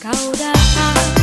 kau datang.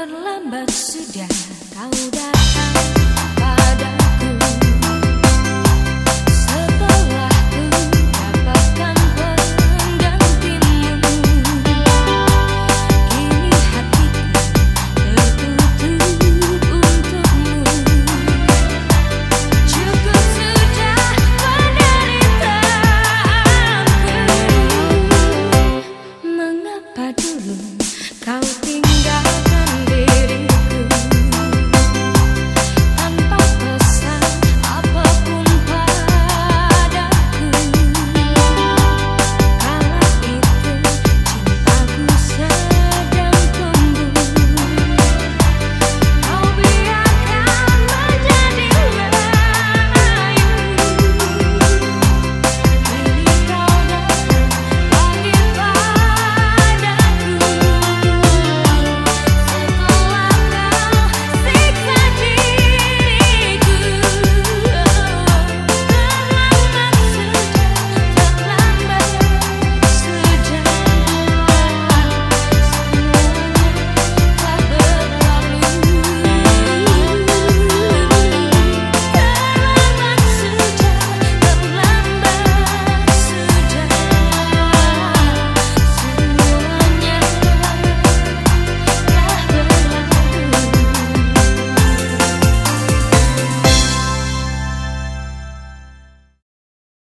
terlambat sudah kau datang. Kau tinggalkan diriku